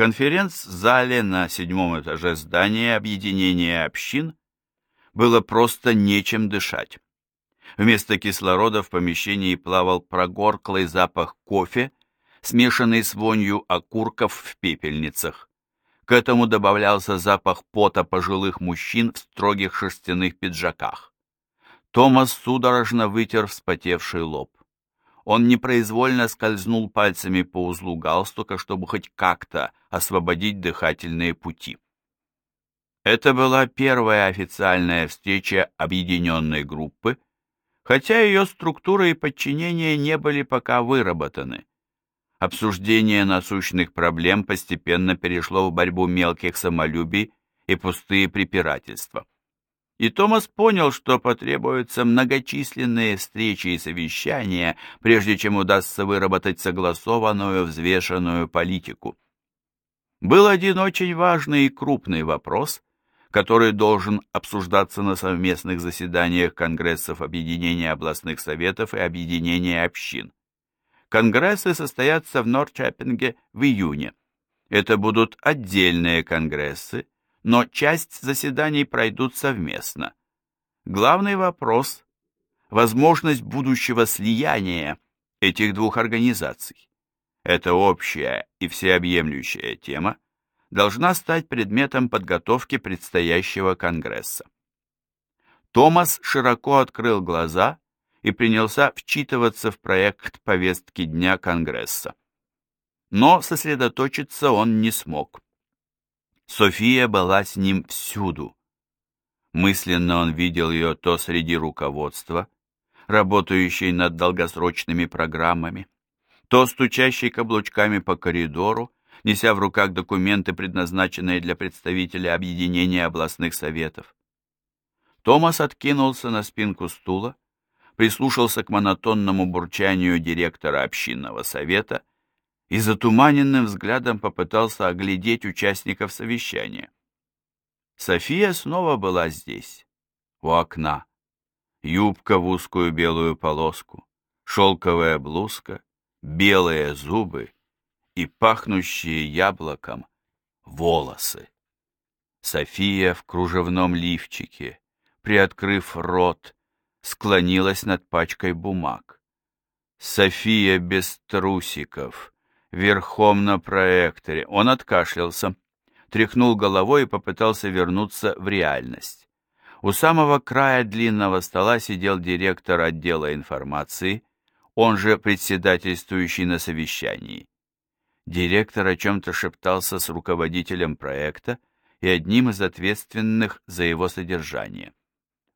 конференц-зале на седьмом этаже здания объединения общин было просто нечем дышать. Вместо кислорода в помещении плавал прогорклый запах кофе, смешанный с вонью окурков в пепельницах. К этому добавлялся запах пота пожилых мужчин в строгих шерстяных пиджаках. Томас судорожно вытер вспотевший лоб. Он непроизвольно скользнул пальцами по узлу галстука, чтобы хоть как-то освободить дыхательные пути. Это была первая официальная встреча объединенной группы, хотя ее структура и подчинение не были пока выработаны. Обсуждение насущных проблем постепенно перешло в борьбу мелких самолюбий и пустые препирательства. И Томас понял, что потребуются многочисленные встречи и совещания, прежде чем удастся выработать согласованную, взвешенную политику. Был один очень важный и крупный вопрос, который должен обсуждаться на совместных заседаниях Конгрессов Объединения областных советов и Объединения общин. Конгрессы состоятся в Норчаппинге в июне. Это будут отдельные конгрессы, но часть заседаний пройдут совместно. Главный вопрос – возможность будущего слияния этих двух организаций. Это общая и всеобъемлющая тема, должна стать предметом подготовки предстоящего Конгресса. Томас широко открыл глаза и принялся вчитываться в проект повестки дня Конгресса. Но сосредоточиться он не смог. София была с ним всюду. Мысленно он видел ее то среди руководства, работающей над долгосрочными программами, то стучащей каблучками по коридору, неся в руках документы, предназначенные для представителя объединения областных советов. Томас откинулся на спинку стула, прислушался к монотонному бурчанию директора общинного совета и затуманенным взглядом попытался оглядеть участников совещания. София снова была здесь, у окна. Юбка в узкую белую полоску, шелковая блузка, белые зубы и пахнущие яблоком волосы. София в кружевном лифчике, приоткрыв рот, склонилась над пачкой бумаг. София без трусиков, верхом на проекторе. Он откашлялся, тряхнул головой и попытался вернуться в реальность. У самого края длинного стола сидел директор отдела информации, он же председательствующий на совещании. Директор о чем-то шептался с руководителем проекта и одним из ответственных за его содержание.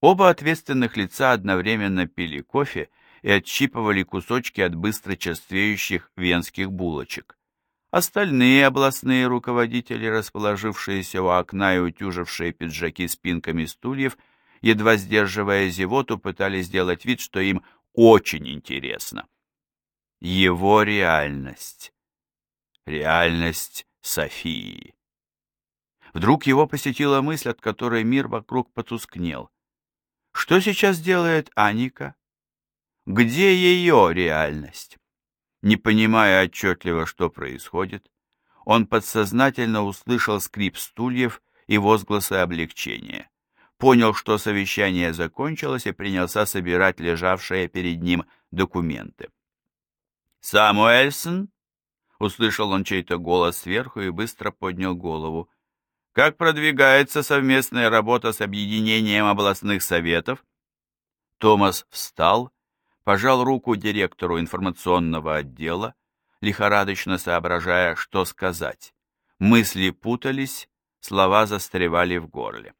Оба ответственных лица одновременно пили кофе и отщипывали кусочки от быстро черствеющих венских булочек. Остальные областные руководители, расположившиеся у окна и утюжившие пиджаки спинками стульев, едва сдерживая зевоту, пытались сделать вид, что им очень интересно. Его реальность реальность Софии. Вдруг его посетила мысль, от которой мир вокруг потускнел. Что сейчас делает Аника? Где ее реальность? Не понимая отчетливо, что происходит, он подсознательно услышал скрип стульев и возгласы облегчения. Понял, что совещание закончилось и принялся собирать лежавшие перед ним документы. «Самуэльсон?» Услышал он чей-то голос сверху и быстро поднял голову. «Как продвигается совместная работа с объединением областных советов?» Томас встал, пожал руку директору информационного отдела, лихорадочно соображая, что сказать. Мысли путались, слова застревали в горле.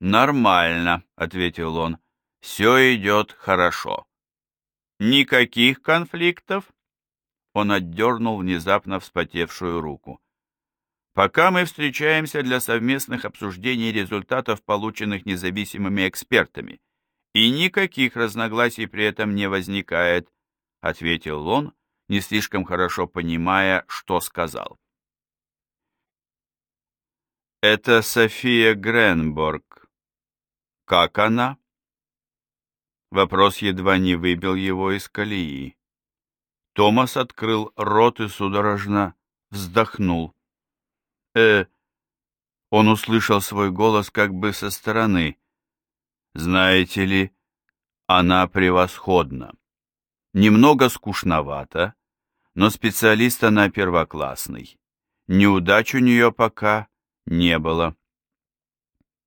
«Нормально», — ответил он, — «все идет хорошо». «Никаких конфликтов?» Он отдернул внезапно вспотевшую руку. «Пока мы встречаемся для совместных обсуждений результатов, полученных независимыми экспертами, и никаких разногласий при этом не возникает», — ответил он, не слишком хорошо понимая, что сказал. «Это София Гренборг. Как она?» Вопрос едва не выбил его из колеи. Томас открыл рот и судорожно вздохнул. э Он услышал свой голос как бы со стороны. «Знаете ли, она превосходна. Немного скучновато, но специалист она первоклассный. Неудач у нее пока не было».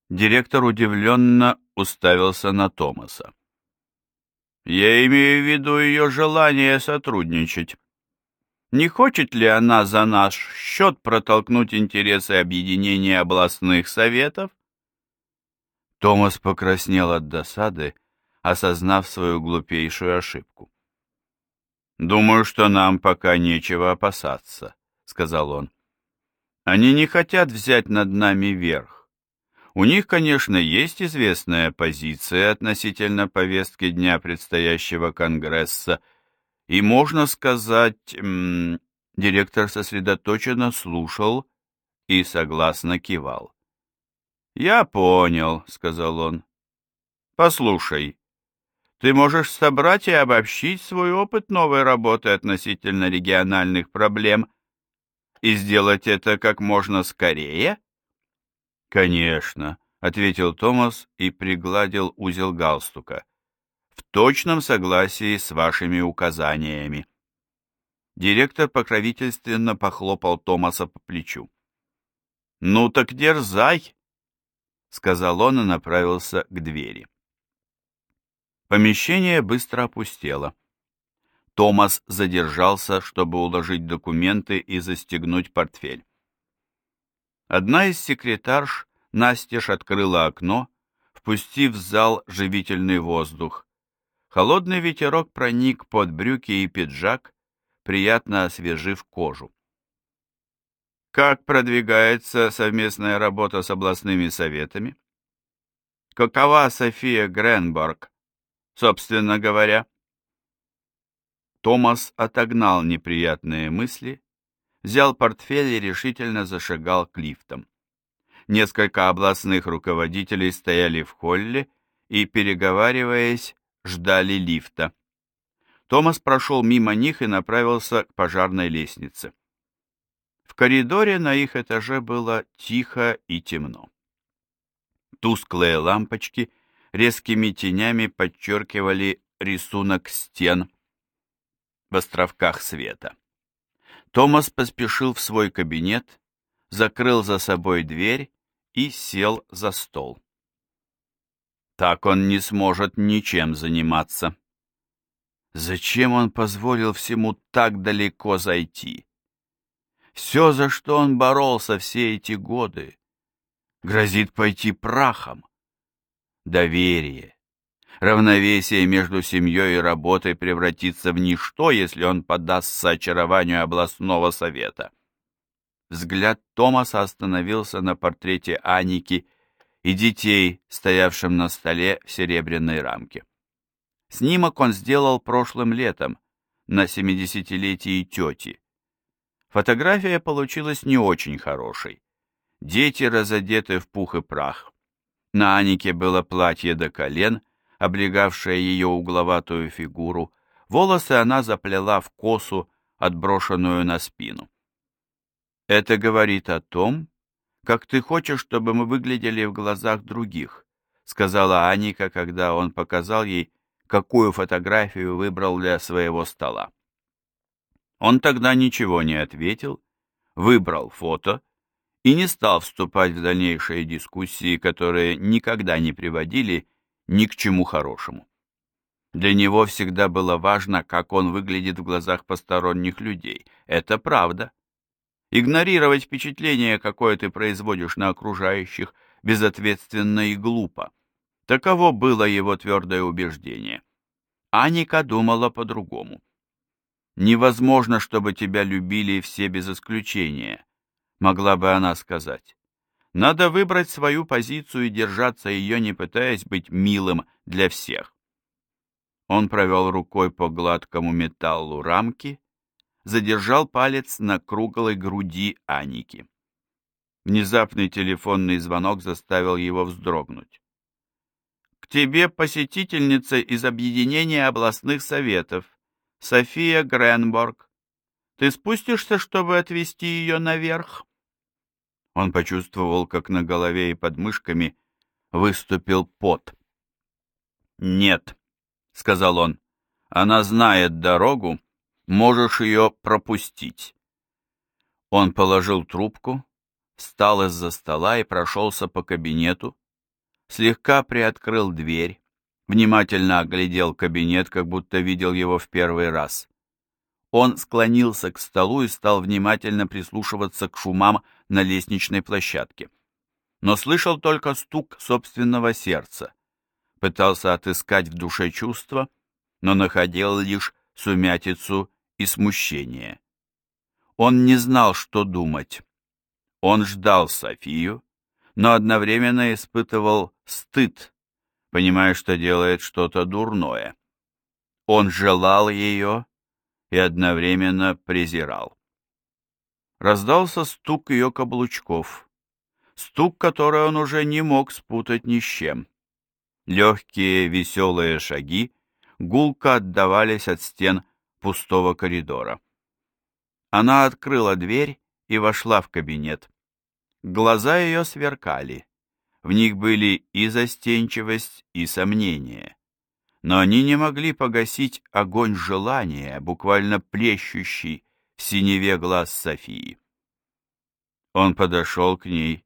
Директор удивленно уставился на Томаса. «Я имею в виду ее желание сотрудничать. Не хочет ли она за наш счет протолкнуть интересы объединения областных советов?» Томас покраснел от досады, осознав свою глупейшую ошибку. «Думаю, что нам пока нечего опасаться», — сказал он. «Они не хотят взять над нами верх. У них, конечно, есть известная позиция относительно повестки дня предстоящего Конгресса, и, можно сказать, директор сосредоточенно слушал и согласно кивал. «Я понял», — сказал он. «Послушай, ты можешь собрать и обобщить свой опыт новой работы относительно региональных проблем и сделать это как можно скорее?» «Конечно», — ответил Томас и пригладил узел галстука. «В точном согласии с вашими указаниями». Директор покровительственно похлопал Томаса по плечу. «Ну так дерзай!» — сказал он и направился к двери. Помещение быстро опустело. Томас задержался, чтобы уложить документы и застегнуть портфель. Одна из секретарш настежь открыла окно, впустив в зал живительный воздух. Холодный ветерок проник под брюки и пиджак, приятно освежив кожу. Как продвигается совместная работа с областными советами? Какова София Гренборг, собственно говоря? Томас отогнал неприятные мысли взял портфель и решительно зашагал к лифтам. Несколько областных руководителей стояли в холле и, переговариваясь, ждали лифта. Томас прошел мимо них и направился к пожарной лестнице. В коридоре на их этаже было тихо и темно. Тусклые лампочки резкими тенями подчеркивали рисунок стен в островках света. Томас поспешил в свой кабинет, закрыл за собой дверь и сел за стол. Так он не сможет ничем заниматься. Зачем он позволил всему так далеко зайти? Все, за что он боролся все эти годы, грозит пойти прахом. Доверие, Равновесие между семьей и работой превратится в ничто, если он поддастся очарованию областного совета. Взгляд Томаса остановился на портрете Аники и детей, стоявшем на столе в серебряной рамке. Снимок он сделал прошлым летом, на семидесятилетии тети. Фотография получилась не очень хорошей. Дети разодеты в пух и прах. На Анике было платье до колен, облегавшая ее угловатую фигуру, волосы она заплела в косу, отброшенную на спину. «Это говорит о том, как ты хочешь, чтобы мы выглядели в глазах других», сказала Аника, когда он показал ей, какую фотографию выбрал для своего стола. Он тогда ничего не ответил, выбрал фото и не стал вступать в дальнейшие дискуссии, которые никогда не приводили ни к чему хорошему. Для него всегда было важно, как он выглядит в глазах посторонних людей. Это правда. Игнорировать впечатление, какое ты производишь на окружающих, безответственно и глупо. Таково было его твердое убеждение. Аника думала по-другому. «Невозможно, чтобы тебя любили все без исключения», могла бы она сказать. Надо выбрать свою позицию и держаться ее, не пытаясь быть милым для всех. Он провел рукой по гладкому металлу рамки, задержал палец на круглой груди Аники. Внезапный телефонный звонок заставил его вздрогнуть. «К тебе посетительница из объединения областных советов, София Гренборг. Ты спустишься, чтобы отвезти ее наверх?» Он почувствовал, как на голове и под мышками выступил пот. «Нет», — сказал он, — «она знает дорогу, можешь ее пропустить». Он положил трубку, встал из-за стола и прошелся по кабинету, слегка приоткрыл дверь, внимательно оглядел кабинет, как будто видел его в первый раз. Он склонился к столу и стал внимательно прислушиваться к шумам на лестничной площадке. Но слышал только стук собственного сердца. Пытался отыскать в душе чувства, но находил лишь сумятицу и смущение. Он не знал, что думать. Он ждал Софию, но одновременно испытывал стыд, понимая, что делает что-то дурное. Он желал ее и одновременно презирал. Раздался стук ее каблучков, стук, который он уже не мог спутать ни с чем. Легкие веселые шаги гулко отдавались от стен пустого коридора. Она открыла дверь и вошла в кабинет. Глаза ее сверкали. В них были и застенчивость, и сомнение. Но они не могли погасить огонь желания, буквально плещущий в синеве глаз Софии. Он подошел к ней,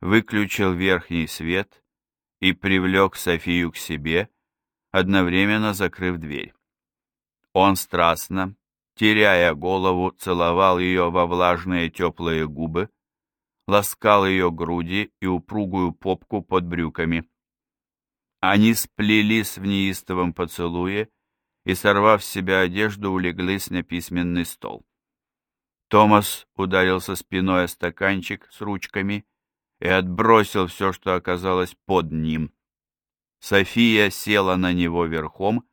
выключил верхний свет и привлек Софию к себе, одновременно закрыв дверь. Он страстно, теряя голову, целовал ее во влажные теплые губы, ласкал ее груди и упругую попку под брюками. Они сплелись в неистовом поцелуе и, сорвав с себя одежду, улеглись на письменный стол. Томас ударился спиной о стаканчик с ручками и отбросил все, что оказалось под ним. София села на него верхом,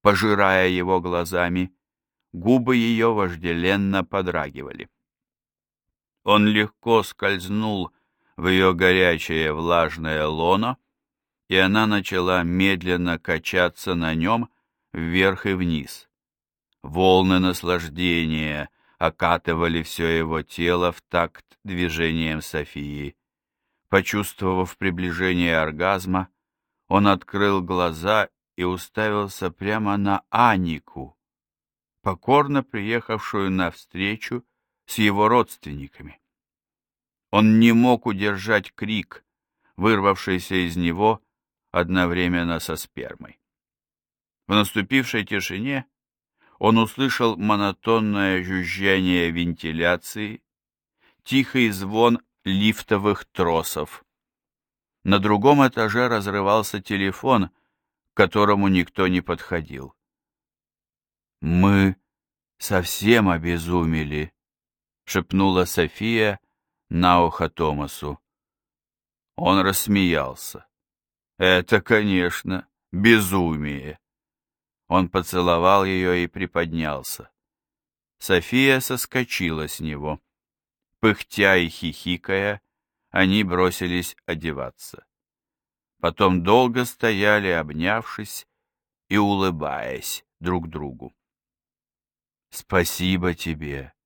пожирая его глазами. Губы ее вожделенно подрагивали. Он легко скользнул в ее горячее влажное лоно, и она начала медленно качаться на нем вверх и вниз. Волны наслаждения окатывали все его тело в такт движением Софии. Почувствовав приближение оргазма, он открыл глаза и уставился прямо на Анику, покорно приехавшую навстречу с его родственниками. Он не мог удержать крик, вырвавшийся из него одновременно со спермой. В наступившей тишине он услышал монотонное жужжание вентиляции, тихий звон лифтовых тросов. На другом этаже разрывался телефон, к которому никто не подходил. «Мы совсем обезумели», — шепнула София на ухо Томасу. Он рассмеялся. «Это, конечно, безумие!» Он поцеловал ее и приподнялся. София соскочила с него. Пыхтя и хихикая, они бросились одеваться. Потом долго стояли, обнявшись и улыбаясь друг другу. «Спасибо тебе», —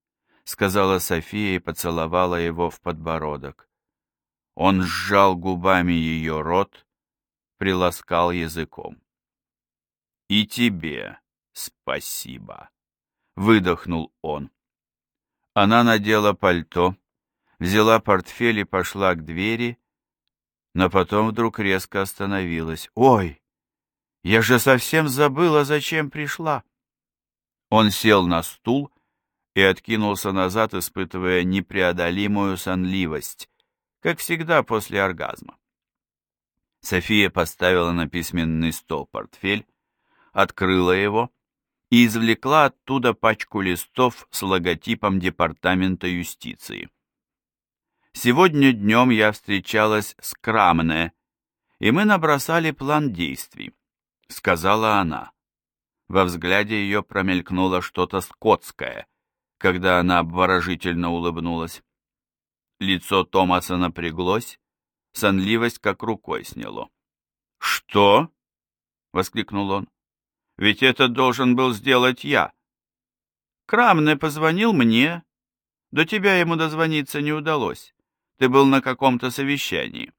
сказала София и поцеловала его в подбородок. Он сжал губами ее рот, приласкал языком. «И тебе спасибо», — выдохнул он. Она надела пальто, взяла портфель и пошла к двери, но потом вдруг резко остановилась. «Ой, я же совсем забыла, зачем пришла!» Он сел на стул и откинулся назад, испытывая непреодолимую сонливость, как всегда после оргазма. София поставила на письменный стол портфель, открыла его и извлекла оттуда пачку листов с логотипом Департамента юстиции. Сегодня днем я встречалась с Крамне, и мы набросали план действий, сказала она. Во взгляде ее промелькнуло что-то скотское, когда она обворожительно улыбнулась. Лицо Томаса напряглось, сонливость как рукой сняло. «Что?» — воскликнул он. «Ведь это должен был сделать я. Крамне позвонил мне. До тебя ему дозвониться не удалось. ты был на каком-то совещании.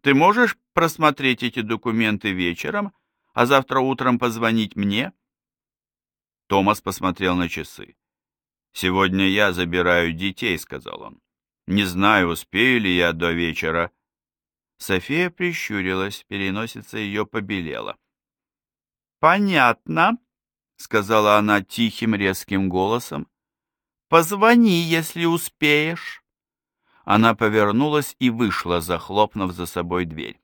Ты можешь просмотреть эти документы вечером, а завтра утром позвонить мне?» Томас посмотрел на часы. «Сегодня я забираю детей», — сказал он. «Не знаю, успею ли я до вечера». София прищурилась, переносица ее побелела. «Понятно», — сказала она тихим резким голосом. «Позвони, если успеешь». Она повернулась и вышла, захлопнув за собой дверь.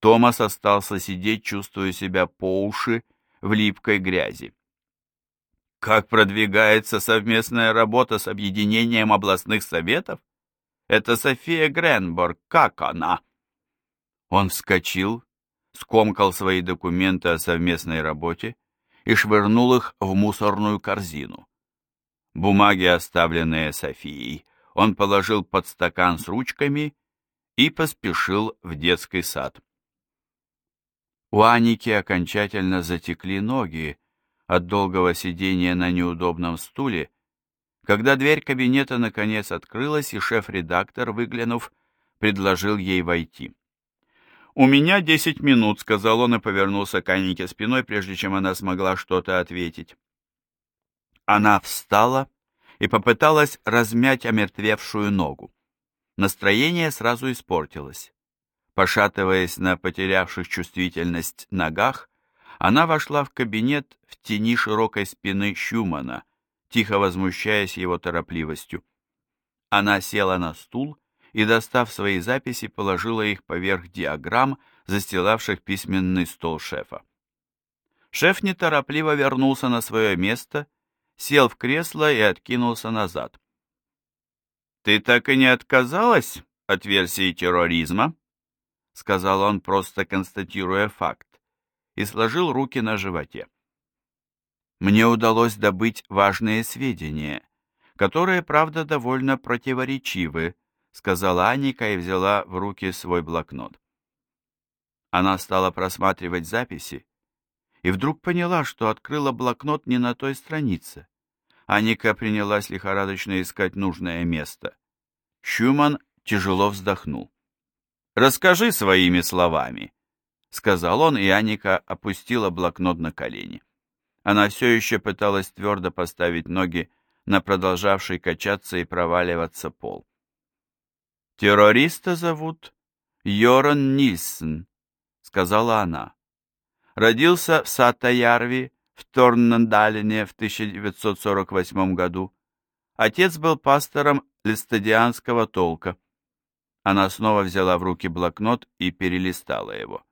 Томас остался сидеть, чувствуя себя по уши в липкой грязи. Как продвигается совместная работа с объединением областных советов? Это София Гренборг, как она? Он вскочил, скомкал свои документы о совместной работе и швырнул их в мусорную корзину. Бумаги, оставленные Софией, он положил под стакан с ручками и поспешил в детский сад. У Аники окончательно затекли ноги, от долгого сидения на неудобном стуле, когда дверь кабинета наконец открылась, и шеф-редактор, выглянув, предложил ей войти. «У меня десять минут», — сказал он и повернулся к Анике спиной, прежде чем она смогла что-то ответить. Она встала и попыталась размять омертвевшую ногу. Настроение сразу испортилось. Пошатываясь на потерявших чувствительность ногах, она вошла в кабинет в тени широкой спины Щумана, тихо возмущаясь его торопливостью. Она села на стул и, достав свои записи, положила их поверх диаграмм, застилавших письменный стол шефа. Шеф неторопливо вернулся на свое место, сел в кресло и откинулся назад. «Ты так и не отказалась от версии терроризма?» — сказал он, просто констатируя факт и сложил руки на животе. Мне удалось добыть важные сведения, которые, правда, довольно противоречивы, сказала Аника и взяла в руки свой блокнот. Она стала просматривать записи и вдруг поняла, что открыла блокнот не на той странице. Аника принялась лихорадочно искать нужное место. Щуман тяжело вздохнул. «Расскажи своими словами», — сказал он, и Аника опустила блокнот на колени. Она все еще пыталась твердо поставить ноги на продолжавший качаться и проваливаться пол. «Террориста зовут Йоран Нильсон», — сказала она. Родился в Сатаярви в Торнендалине в 1948 году. Отец был пастором листодианского толка. Она снова взяла в руки блокнот и перелистала его.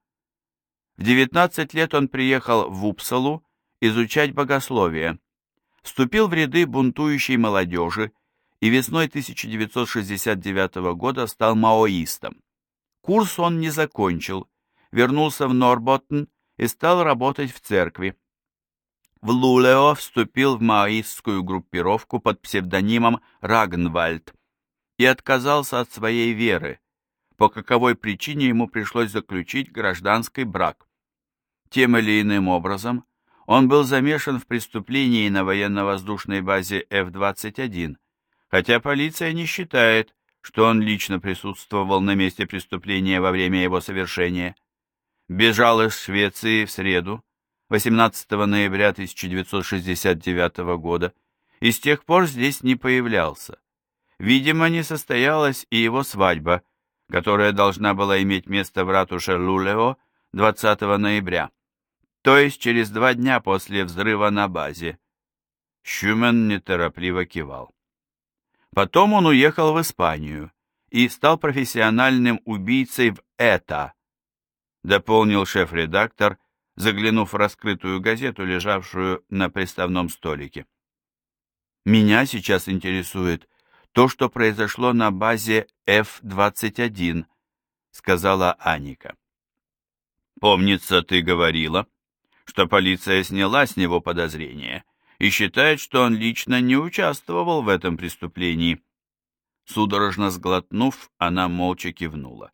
В 19 лет он приехал в Упсалу изучать богословие, вступил в ряды бунтующей молодежи и весной 1969 года стал маоистом. Курс он не закончил, вернулся в Норботтен и стал работать в церкви. В Лулео вступил в маоистскую группировку под псевдонимом Рагнвальд и отказался от своей веры, по каковой причине ему пришлось заключить гражданский брак. Тем или иным образом, он был замешан в преступлении на военно-воздушной базе F-21, хотя полиция не считает, что он лично присутствовал на месте преступления во время его совершения. Бежал из Швеции в среду, 18 ноября 1969 года, и с тех пор здесь не появлялся. Видимо, не состоялась и его свадьба, которая должна была иметь место в ратуше Лулео 20 ноября, то есть через два дня после взрыва на базе. Щумен неторопливо кивал. Потом он уехал в Испанию и стал профессиональным убийцей в ЭТА, дополнил шеф-редактор, заглянув в раскрытую газету, лежавшую на приставном столике. Меня сейчас интересует то, что произошло на базе F-21, сказала Аника. Помнится, ты говорила, что полиция сняла с него подозрения и считает, что он лично не участвовал в этом преступлении. Судорожно сглотнув, она молча кивнула.